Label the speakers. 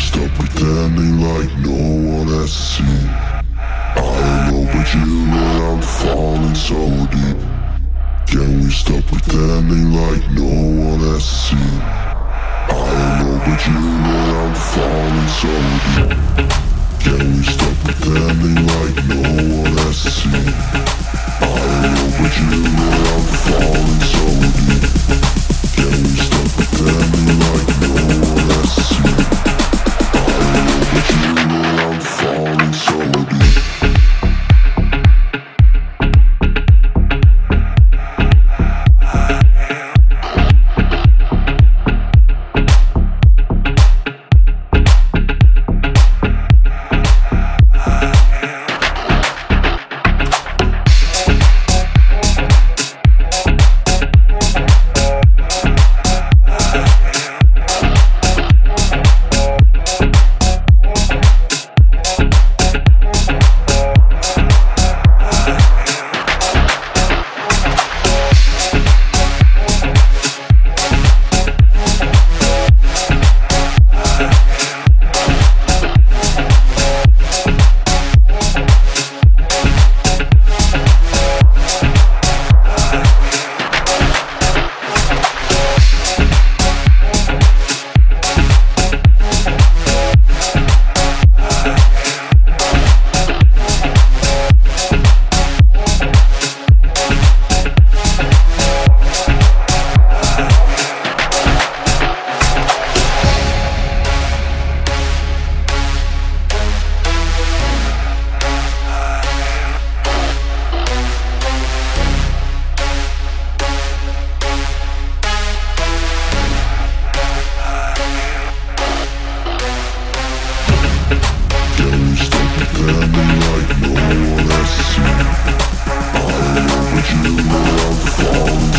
Speaker 1: stop pretending like no one has seen? I don't know, but you know I'm falling so deep. Can we stop pretending like no one has seen? I don't know, but you know I'm falling so deep. Can we stop pretending like no one has seen? I don't know, but you know I'm falling so deep. Like no one has seen I love what you, love I'm falling